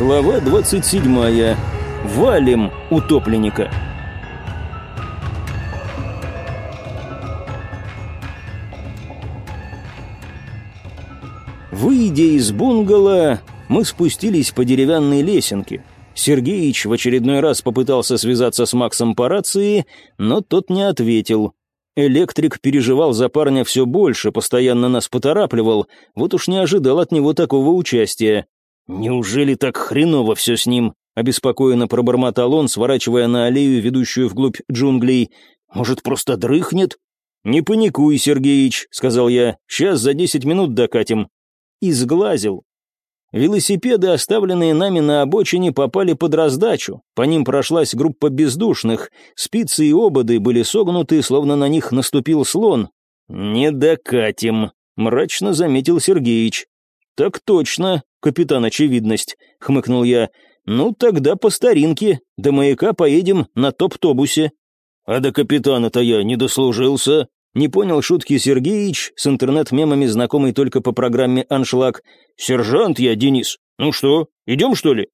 Глава 27. Валим утопленника. Выйдя из бунгало, мы спустились по деревянной лесенке. Сергеич в очередной раз попытался связаться с Максом по рации, но тот не ответил. Электрик переживал за парня все больше, постоянно нас поторапливал, вот уж не ожидал от него такого участия. «Неужели так хреново все с ним?» — обеспокоенно пробормотал он, сворачивая на аллею, ведущую вглубь джунглей. «Может, просто дрыхнет?» «Не паникуй, Сергеич», — сказал я, — «сейчас за десять минут докатим». И сглазил. Велосипеды, оставленные нами на обочине, попали под раздачу. По ним прошлась группа бездушных. Спицы и ободы были согнуты, словно на них наступил слон. «Не докатим», — мрачно заметил Сергеич. «Так точно, капитан Очевидность», — хмыкнул я. «Ну, тогда по старинке. До маяка поедем на топ-тобусе». «А до капитана-то я не дослужился», не понял шутки Сергеич, с интернет-мемами знакомый только по программе «Аншлаг». «Сержант я, Денис. Ну что, идем, что ли?»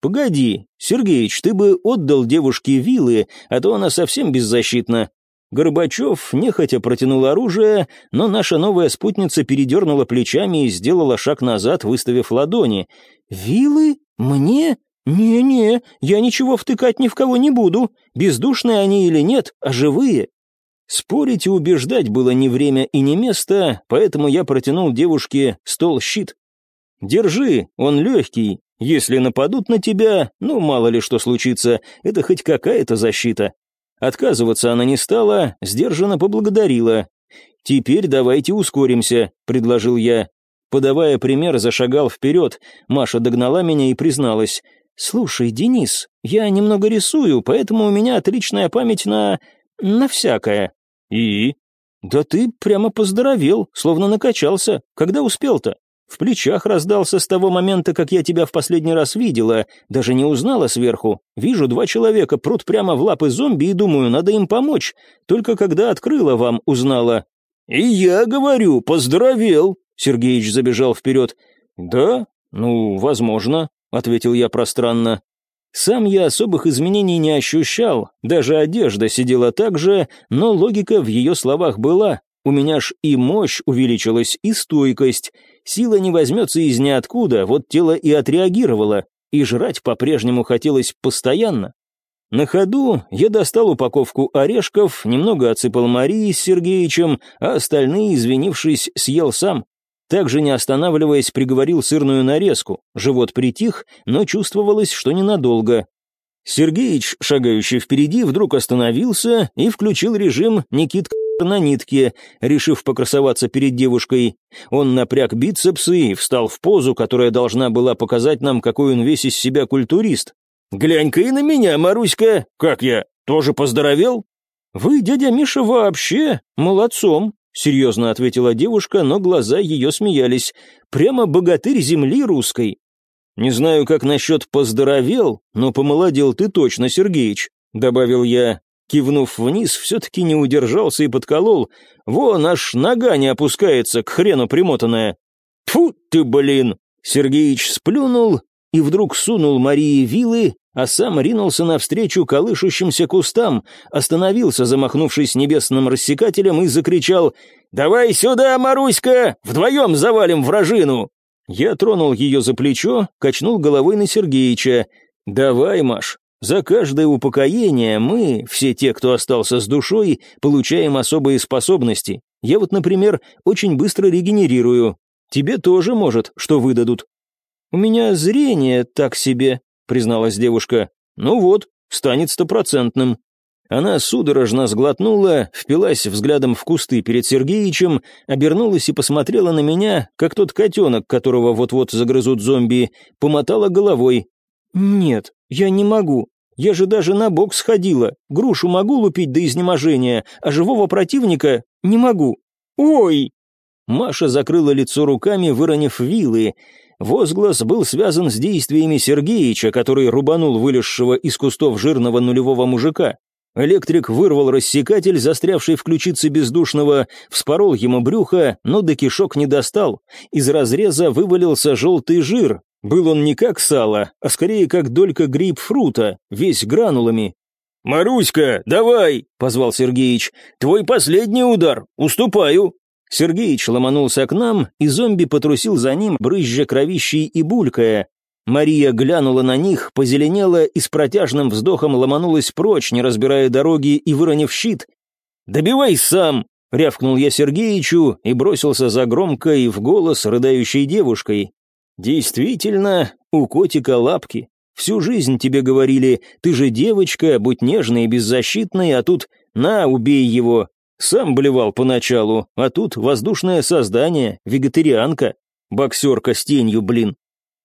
«Погоди, Сергеич, ты бы отдал девушке вилы, а то она совсем беззащитна». Горбачев нехотя протянул оружие, но наша новая спутница передернула плечами и сделала шаг назад, выставив ладони. «Вилы? Мне? Не-не, я ничего втыкать ни в кого не буду. Бездушные они или нет, а живые. Спорить и убеждать было не время и не место, поэтому я протянул девушке стол-щит. «Держи, он легкий. Если нападут на тебя, ну, мало ли что случится, это хоть какая-то защита». Отказываться она не стала, сдержанно поблагодарила. «Теперь давайте ускоримся», — предложил я. Подавая пример, зашагал вперед. Маша догнала меня и призналась. «Слушай, Денис, я немного рисую, поэтому у меня отличная память на... на всякое». «И?» «Да ты прямо поздоровел, словно накачался. Когда успел-то?» «В плечах раздался с того момента, как я тебя в последний раз видела. Даже не узнала сверху. Вижу, два человека прут прямо в лапы зомби и думаю, надо им помочь. Только когда открыла вам, узнала». «И я говорю, поздоровел», — Сергеич забежал вперед. «Да? Ну, возможно», — ответил я пространно. Сам я особых изменений не ощущал, даже одежда сидела так же, но логика в ее словах была. У меня ж и мощь увеличилась, и стойкость. Сила не возьмется из ниоткуда, вот тело и отреагировало, и жрать по-прежнему хотелось постоянно. На ходу я достал упаковку орешков, немного отсыпал Марии с Сергеичем, а остальные, извинившись, съел сам. Также, не останавливаясь, приговорил сырную нарезку. Живот притих, но чувствовалось, что ненадолго. Сергеич, шагающий впереди, вдруг остановился и включил режим «Никит на нитке», решив покрасоваться перед девушкой. Он напряг бицепсы и встал в позу, которая должна была показать нам, какой он весь из себя культурист. «Глянь-ка и на меня, Маруська! Как я, тоже поздоровел?» «Вы, дядя Миша, вообще молодцом», серьезно ответила девушка, но глаза ее смеялись. Прямо богатырь земли русской. Не знаю, как насчет поздоровел, но помолодел ты точно, Сергеич, добавил я. Кивнув вниз, все-таки не удержался и подколол. Вон, аж нога не опускается, к хрену примотанная. Фу ты, блин! Сергеич сплюнул и вдруг сунул Марии вилы а сам ринулся навстречу колышущимся кустам, остановился, замахнувшись небесным рассекателем, и закричал «Давай сюда, Маруська! Вдвоем завалим вражину!» Я тронул ее за плечо, качнул головой на Сергеича. «Давай, Маш, за каждое упокоение мы, все те, кто остался с душой, получаем особые способности. Я вот, например, очень быстро регенерирую. Тебе тоже, может, что выдадут». «У меня зрение так себе», призналась девушка. «Ну вот, станет стопроцентным». Она судорожно сглотнула, впилась взглядом в кусты перед Сергеичем, обернулась и посмотрела на меня, как тот котенок, которого вот-вот загрызут зомби, помотала головой. «Нет, я не могу. Я же даже на бок сходила. Грушу могу лупить до изнеможения, а живого противника не могу. Ой!» Маша закрыла лицо руками, выронив вилы. Возглас был связан с действиями Сергеича, который рубанул вылезшего из кустов жирного нулевого мужика. Электрик вырвал рассекатель, застрявший в ключице бездушного, вспорол ему брюхо, но до кишок не достал. Из разреза вывалился желтый жир, Был он не как сало, а скорее как долька грейпфрута, весь гранулами. «Маруська, давай!» — позвал Сергеич. «Твой последний удар! Уступаю!» Сергеич ломанулся к нам, и зомби потрусил за ним, брызжа кровищей и булькая. Мария глянула на них, позеленела и с протяжным вздохом ломанулась прочь, не разбирая дороги и выронив щит. «Добивай сам!» — рявкнул я Сергеичу и бросился за громкой в голос рыдающей девушкой. «Действительно, у котика лапки. Всю жизнь тебе говорили, ты же девочка, будь нежной и беззащитной, а тут «на, убей его». Сам блевал поначалу, а тут воздушное создание, вегетарианка, боксерка с тенью, блин.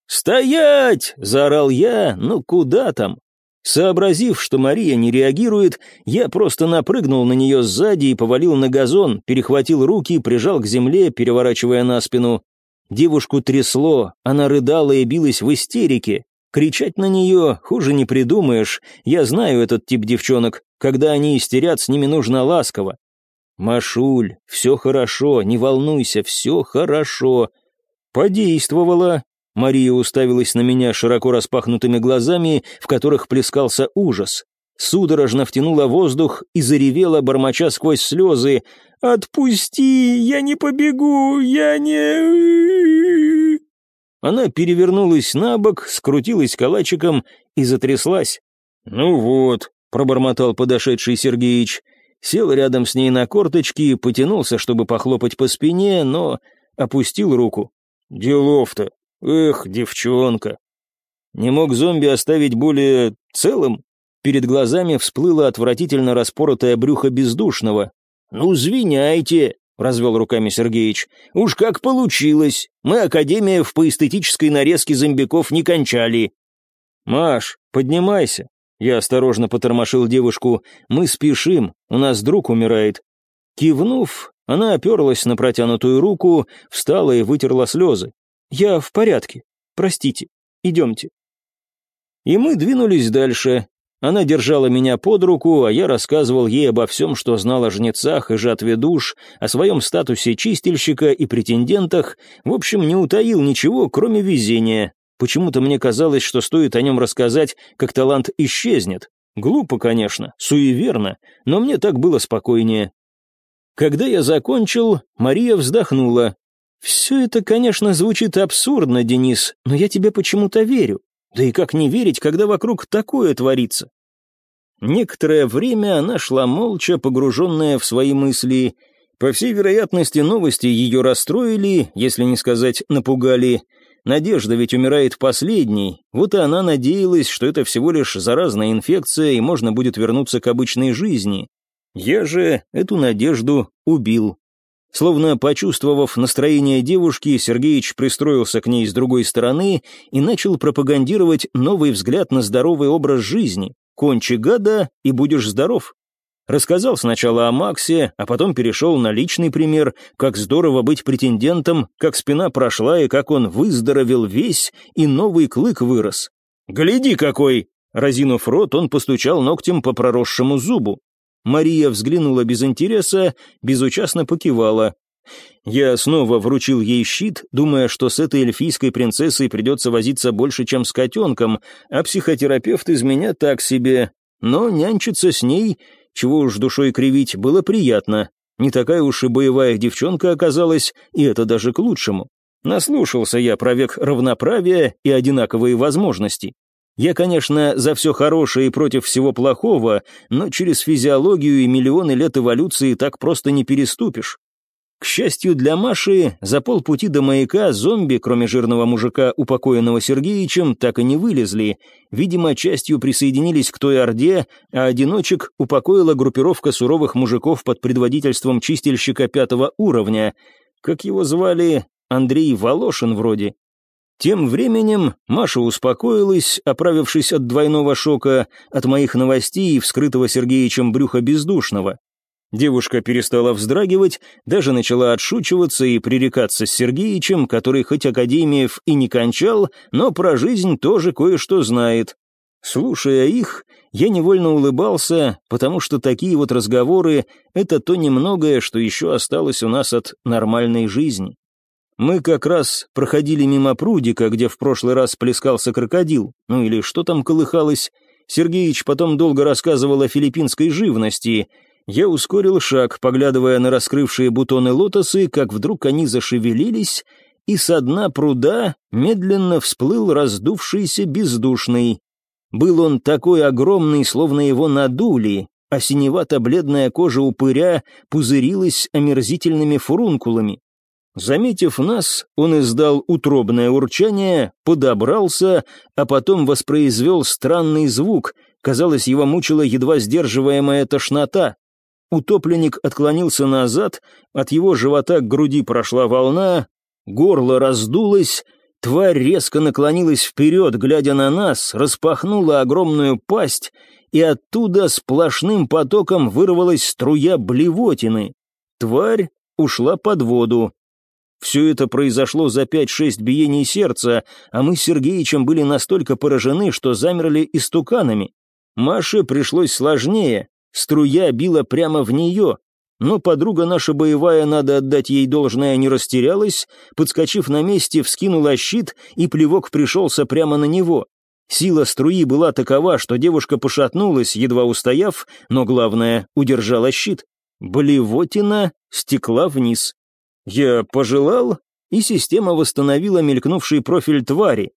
«Стоять!» — заорал я, ну куда там? Сообразив, что Мария не реагирует, я просто напрыгнул на нее сзади и повалил на газон, перехватил руки, прижал к земле, переворачивая на спину. Девушку трясло, она рыдала и билась в истерике. Кричать на нее хуже не придумаешь, я знаю этот тип девчонок, когда они истерят, с ними нужно ласково. «Машуль, все хорошо, не волнуйся, все хорошо». Подействовало. Мария уставилась на меня широко распахнутыми глазами, в которых плескался ужас. Судорожно втянула воздух и заревела, бормоча сквозь слезы. «Отпусти! Я не побегу! Я не...» Она перевернулась на бок, скрутилась калачиком и затряслась. «Ну вот», — пробормотал подошедший Сергеич, сел рядом с ней на корточки, потянулся, чтобы похлопать по спине, но опустил руку. «Делов-то! Эх, девчонка!» Не мог зомби оставить более целым? Перед глазами всплыло отвратительно распоротое брюхо бездушного. «Ну, звиняйте!» — развел руками Сергеич. «Уж как получилось! Мы Академия в поэстетической нарезке зомбиков не кончали!» «Маш, поднимайся!» Я осторожно потормошил девушку. «Мы спешим, у нас друг умирает». Кивнув, она оперлась на протянутую руку, встала и вытерла слезы. «Я в порядке. Простите. Идемте». И мы двинулись дальше. Она держала меня под руку, а я рассказывал ей обо всем, что знал о жнецах и жатве душ, о своем статусе чистильщика и претендентах, в общем, не утаил ничего, кроме везения. Почему-то мне казалось, что стоит о нем рассказать, как талант исчезнет. Глупо, конечно, суеверно, но мне так было спокойнее. Когда я закончил, Мария вздохнула. «Все это, конечно, звучит абсурдно, Денис, но я тебе почему-то верю. Да и как не верить, когда вокруг такое творится?» Некоторое время она шла молча, погруженная в свои мысли. По всей вероятности, новости ее расстроили, если не сказать напугали. Надежда ведь умирает последней, вот и она надеялась, что это всего лишь заразная инфекция и можно будет вернуться к обычной жизни. Я же эту надежду убил. Словно почувствовав настроение девушки, Сергеич пристроился к ней с другой стороны и начал пропагандировать новый взгляд на здоровый образ жизни. «Кончи гада, и будешь здоров». Рассказал сначала о Максе, а потом перешел на личный пример, как здорово быть претендентом, как спина прошла и как он выздоровел весь, и новый клык вырос. «Гляди какой!» Разинув рот, он постучал ногтем по проросшему зубу. Мария взглянула без интереса, безучастно покивала. Я снова вручил ей щит, думая, что с этой эльфийской принцессой придется возиться больше, чем с котенком, а психотерапевт из меня так себе. Но нянчиться с ней чего уж душой кривить, было приятно. Не такая уж и боевая девчонка оказалась, и это даже к лучшему. Наслушался я про век равноправия и одинаковые возможности. Я, конечно, за все хорошее и против всего плохого, но через физиологию и миллионы лет эволюции так просто не переступишь. К счастью для Маши, за полпути до маяка зомби, кроме жирного мужика, упокоенного Сергеичем, так и не вылезли. Видимо, частью присоединились к той орде, а одиночек упокоила группировка суровых мужиков под предводительством чистильщика пятого уровня. Как его звали? Андрей Волошин вроде. Тем временем Маша успокоилась, оправившись от двойного шока, от моих новостей и вскрытого Сергеичем брюха бездушного. Девушка перестала вздрагивать, даже начала отшучиваться и пререкаться с Сергеичем, который хоть Академиев и не кончал, но про жизнь тоже кое-что знает. Слушая их, я невольно улыбался, потому что такие вот разговоры — это то немногое, что еще осталось у нас от нормальной жизни. Мы как раз проходили мимо прудика, где в прошлый раз плескался крокодил, ну или что там колыхалось. Сергеич потом долго рассказывал о филиппинской живности. Я ускорил шаг, поглядывая на раскрывшие бутоны лотосы, как вдруг они зашевелились, и со дна пруда медленно всплыл раздувшийся бездушный. Был он такой огромный, словно его надули, а синевато-бледная кожа упыря пузырилась омерзительными фурункулами. Заметив нас, он издал утробное урчание, подобрался, а потом воспроизвел странный звук. Казалось, его мучила едва сдерживаемая тошнота. Утопленник отклонился назад, от его живота к груди прошла волна, горло раздулось, тварь резко наклонилась вперед, глядя на нас, распахнула огромную пасть, и оттуда сплошным потоком вырвалась струя блевотины. Тварь ушла под воду. Все это произошло за пять-шесть биений сердца, а мы с Сергеичем были настолько поражены, что замерли истуканами. Маше пришлось сложнее, струя била прямо в нее, но подруга наша боевая, надо отдать ей должное, не растерялась, подскочив на месте, вскинула щит, и плевок пришелся прямо на него. Сила струи была такова, что девушка пошатнулась, едва устояв, но главное, удержала щит. Болевотина стекла вниз. Я пожелал, и система восстановила мелькнувший профиль твари.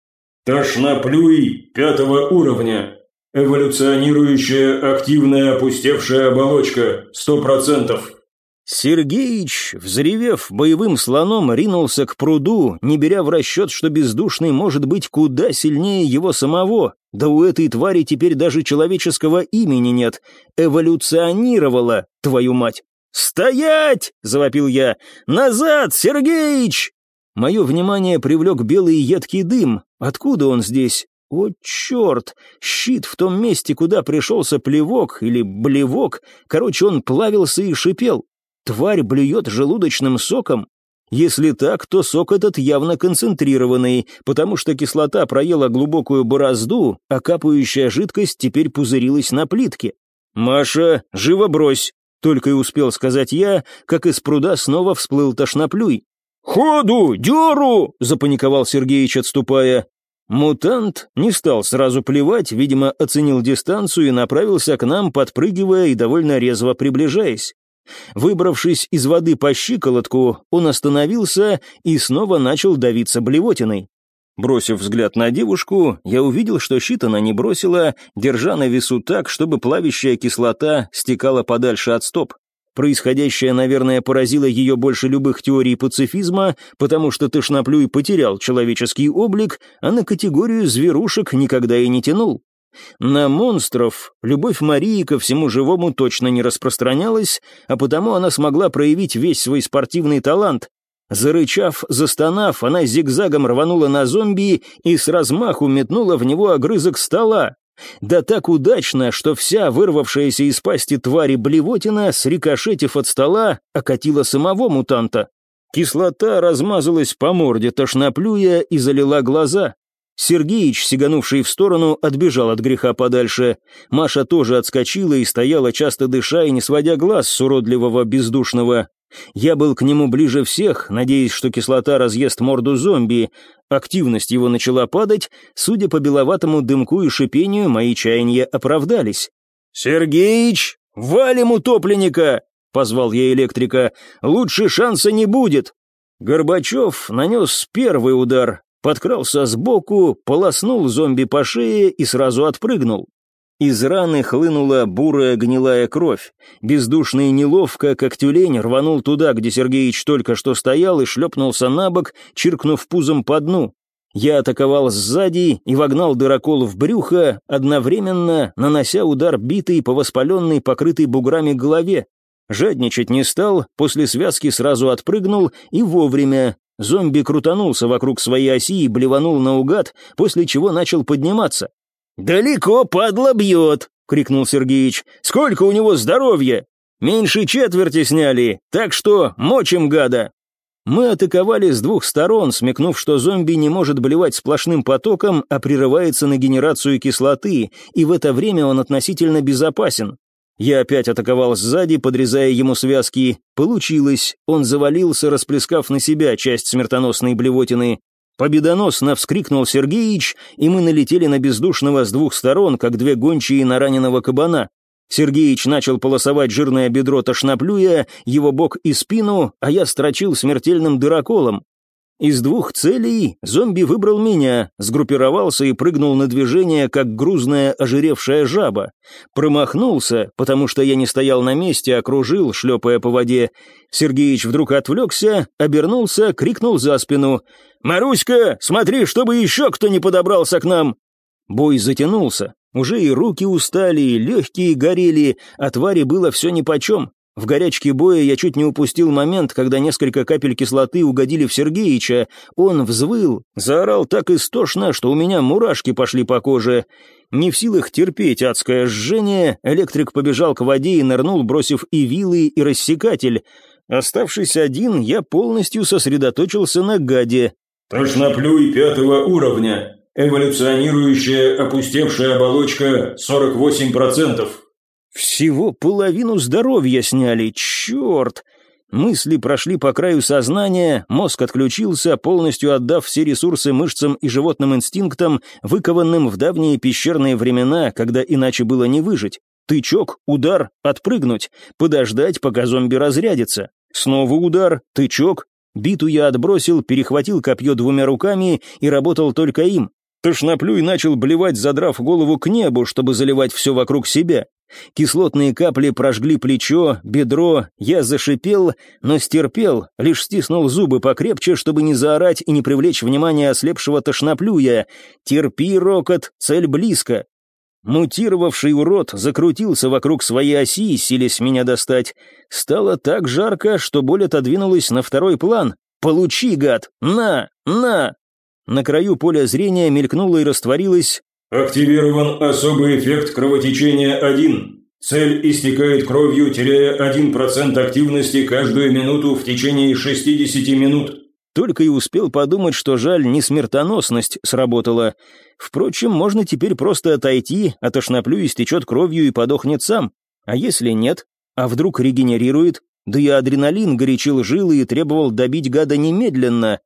«Тошноплюй пятого уровня. Эволюционирующая активная опустевшая оболочка. Сто процентов». Сергеич, взревев боевым слоном, ринулся к пруду, не беря в расчет, что бездушный может быть куда сильнее его самого. Да у этой твари теперь даже человеческого имени нет. Эволюционировала, твою мать. «Стоять!» — завопил я. «Назад, Сергеич!» Мое внимание привлек белый едкий дым. Откуда он здесь? О, черт! Щит в том месте, куда пришелся плевок или блевок. Короче, он плавился и шипел. Тварь блюет желудочным соком? Если так, то сок этот явно концентрированный, потому что кислота проела глубокую борозду, а капающая жидкость теперь пузырилась на плитке. «Маша, живо брось!» Только и успел сказать я, как из пруда снова всплыл тошноплюй. «Ходу! Деру!» — запаниковал Сергеич, отступая. Мутант не стал сразу плевать, видимо, оценил дистанцию и направился к нам, подпрыгивая и довольно резво приближаясь. Выбравшись из воды по щиколотку, он остановился и снова начал давиться блевотиной. Бросив взгляд на девушку, я увидел, что щит она не бросила, держа на весу так, чтобы плавящая кислота стекала подальше от стоп. Происходящее, наверное, поразило ее больше любых теорий пацифизма, потому что Тышноплюй потерял человеческий облик, а на категорию зверушек никогда и не тянул. На монстров любовь Марии ко всему живому точно не распространялась, а потому она смогла проявить весь свой спортивный талант, Зарычав, застонав, она зигзагом рванула на зомби и с размаху метнула в него огрызок стола. Да так удачно, что вся вырвавшаяся из пасти твари блевотина, срикошетив от стола, окатила самого мутанта. Кислота размазалась по морде, тошноплюя и залила глаза. Сергеич, сиганувший в сторону, отбежал от греха подальше. Маша тоже отскочила и стояла, часто дыша и не сводя глаз с уродливого бездушного. Я был к нему ближе всех, надеясь, что кислота разъест морду зомби. Активность его начала падать, судя по беловатому дымку и шипению, мои чаяния оправдались. «Сергеич, валим утопленника!» — позвал я электрика. «Лучше шанса не будет!» Горбачев нанес первый удар, подкрался сбоку, полоснул зомби по шее и сразу отпрыгнул. Из раны хлынула бурая гнилая кровь. Бездушный неловко, как тюлень, рванул туда, где Сергеич только что стоял, и шлепнулся на бок, чиркнув пузом по дну. Я атаковал сзади и вогнал дырокол в брюхо, одновременно нанося удар битый по воспаленной, покрытой буграми голове. Жадничать не стал, после связки сразу отпрыгнул и вовремя. Зомби крутанулся вокруг своей оси и блеванул наугад, после чего начал подниматься. «Далеко, падла, бьет!» — крикнул Сергеич. «Сколько у него здоровья! Меньше четверти сняли, так что мочим гада!» Мы атаковали с двух сторон, смекнув, что зомби не может блевать сплошным потоком, а прерывается на генерацию кислоты, и в это время он относительно безопасен. Я опять атаковал сзади, подрезая ему связки. Получилось. Он завалился, расплескав на себя часть смертоносной блевотины. Победоносно вскрикнул Сергеич, и мы налетели на бездушного с двух сторон, как две гончие на раненого кабана. Сергеич начал полосовать жирное бедро тошноплюя, его бок и спину, а я строчил смертельным дыроколом. Из двух целей зомби выбрал меня, сгруппировался и прыгнул на движение, как грузная ожиревшая жаба. Промахнулся, потому что я не стоял на месте, окружил, шлепая по воде. Сергеич вдруг отвлекся, обернулся, крикнул за спину. «Маруська, смотри, чтобы еще кто не подобрался к нам!» Бой затянулся. Уже и руки устали, и легкие горели, а твари было все нипочем. В горячке боя я чуть не упустил момент, когда несколько капель кислоты угодили в Сергеича. Он взвыл, заорал так истошно, что у меня мурашки пошли по коже. Не в силах терпеть адское жжение, электрик побежал к воде и нырнул, бросив и вилы, и рассекатель. Оставшись один, я полностью сосредоточился на гаде. «Тошноплюй пятого уровня. Эволюционирующая опустевшая оболочка 48%. Всего половину здоровья сняли, черт! Мысли прошли по краю сознания, мозг отключился, полностью отдав все ресурсы мышцам и животным инстинктам, выкованным в давние пещерные времена, когда иначе было не выжить. Тычок, удар, отпрыгнуть, подождать, пока зомби разрядится. Снова удар, тычок. Биту я отбросил, перехватил копье двумя руками и работал только им. Тошноплюй начал блевать, задрав голову к небу, чтобы заливать все вокруг себя. Кислотные капли прожгли плечо, бедро, я зашипел, но стерпел, лишь стиснул зубы покрепче, чтобы не заорать и не привлечь внимание ослепшего тошноплюя. «Терпи, Рокот, цель близко!» Мутировавший урод закрутился вокруг своей оси, силясь меня достать. Стало так жарко, что боль отодвинулась на второй план. «Получи, гад! На! На!» На краю поля зрения мелькнуло и растворилось Активирован особый эффект кровотечения 1. Цель истекает кровью, теряя 1% активности каждую минуту в течение 60 минут. Только и успел подумать, что жаль, не смертоносность сработала. Впрочем, можно теперь просто отойти, а тошноплю истечет кровью и подохнет сам. А если нет? А вдруг регенерирует? Да и адреналин горячил жилы и требовал добить гада немедленно.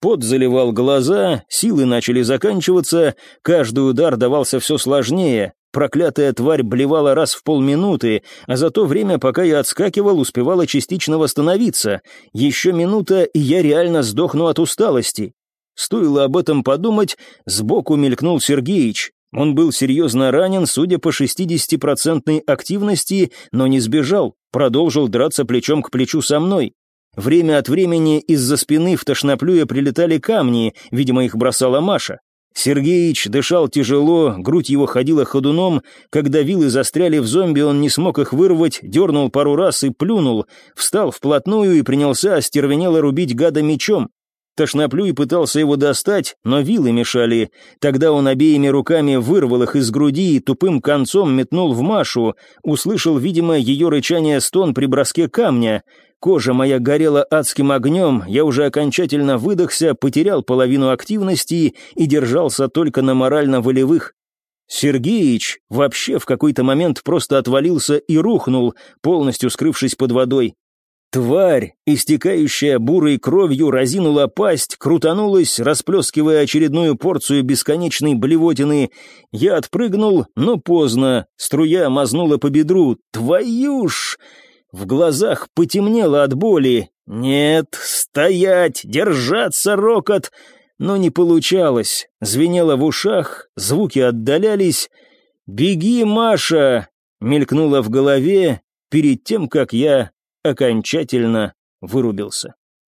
Пот заливал глаза, силы начали заканчиваться, каждый удар давался все сложнее. Проклятая тварь блевала раз в полминуты, а за то время, пока я отскакивал, успевала частично восстановиться. Еще минута, и я реально сдохну от усталости. Стоило об этом подумать, сбоку мелькнул Сергеич. Он был серьезно ранен, судя по 60-процентной активности, но не сбежал, продолжил драться плечом к плечу со мной. Время от времени из-за спины в тошноплюя прилетали камни, видимо, их бросала Маша. Сергеич дышал тяжело, грудь его ходила ходуном, когда вилы застряли в зомби, он не смог их вырвать, дернул пару раз и плюнул, встал вплотную и принялся остервенело рубить гада мечом. Тошноплюй пытался его достать, но вилы мешали. Тогда он обеими руками вырвал их из груди и тупым концом метнул в Машу. Услышал, видимо, ее рычание стон при броске камня. Кожа моя горела адским огнем, я уже окончательно выдохся, потерял половину активности и держался только на морально-волевых. Сергеич вообще в какой-то момент просто отвалился и рухнул, полностью скрывшись под водой. Тварь, истекающая бурой кровью, разинула пасть, крутанулась, расплескивая очередную порцию бесконечной блевотины. Я отпрыгнул, но поздно, струя мазнула по бедру. «Твою ж!» В глазах потемнело от боли. «Нет, стоять, держаться, рокот!» Но не получалось. Звенело в ушах, звуки отдалялись. «Беги, Маша!» мелькнуло в голове перед тем, как я окончательно вырубился.